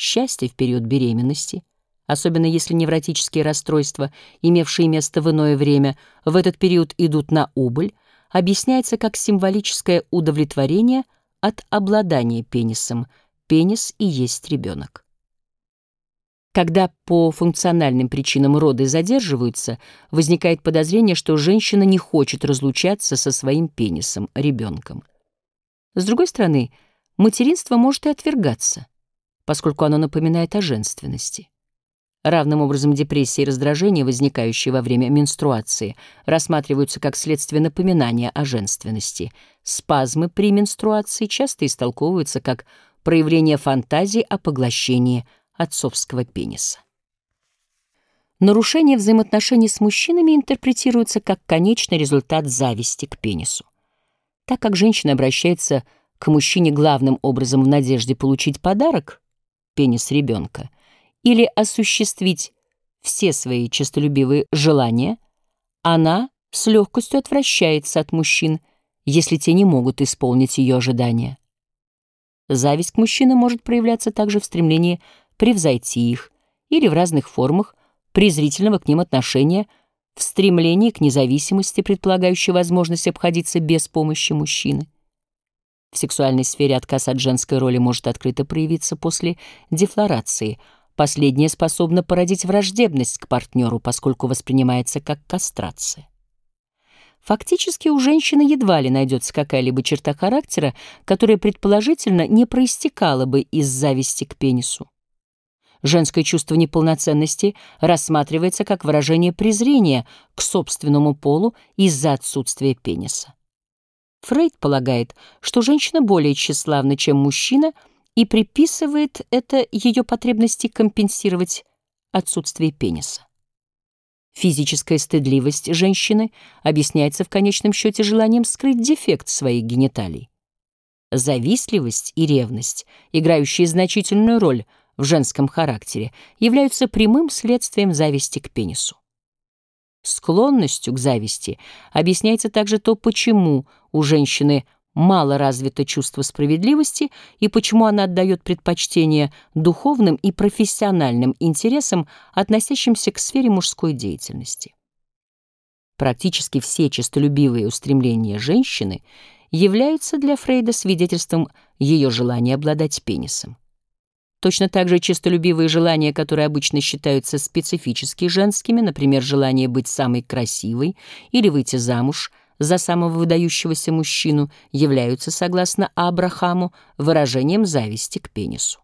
счастье в период беременности, особенно если невротические расстройства, имевшие место в иное время, в этот период идут на убыль, объясняется как символическое удовлетворение от обладания пенисом. Пенис и есть ребенок. Когда по функциональным причинам роды задерживаются, возникает подозрение, что женщина не хочет разлучаться со своим пенисом, ребенком. С другой стороны, материнство может и отвергаться, поскольку оно напоминает о женственности. Равным образом депрессия и раздражение, возникающие во время менструации, рассматриваются как следствие напоминания о женственности. Спазмы при менструации часто истолковываются как проявление фантазии о поглощении отцовского пениса. Нарушение взаимоотношений с мужчинами интерпретируется как конечный результат зависти к пенису. Так как женщина обращается к мужчине главным образом в надежде получить подарок, пенис ребенка, или осуществить все свои честолюбивые желания, она с легкостью отвращается от мужчин, если те не могут исполнить ее ожидания. Зависть к мужчинам может проявляться также в стремлении превзойти их или в разных формах презрительного к ним отношения, в стремлении к независимости, предполагающей возможность обходиться без помощи мужчины. В сексуальной сфере отказ от женской роли может открыто проявиться после дефлорации – Последнее способно породить враждебность к партнеру, поскольку воспринимается как кастрация. Фактически у женщины едва ли найдется какая-либо черта характера, которая предположительно не проистекала бы из зависти к пенису. Женское чувство неполноценности рассматривается как выражение презрения к собственному полу из-за отсутствия пениса. Фрейд полагает, что женщина более тщеславна, чем мужчина — и приписывает это ее потребности компенсировать отсутствие пениса. Физическая стыдливость женщины объясняется в конечном счете желанием скрыть дефект своих гениталий. Завистливость и ревность, играющие значительную роль в женском характере, являются прямым следствием зависти к пенису. Склонностью к зависти объясняется также то, почему у женщины – мало развито чувство справедливости и почему она отдает предпочтение духовным и профессиональным интересам, относящимся к сфере мужской деятельности. Практически все честолюбивые устремления женщины являются для Фрейда свидетельством ее желания обладать пенисом. Точно так же честолюбивые желания, которые обычно считаются специфически женскими, например, желание быть самой красивой или выйти замуж – за самого выдающегося мужчину являются, согласно Абрахаму, выражением зависти к пенису.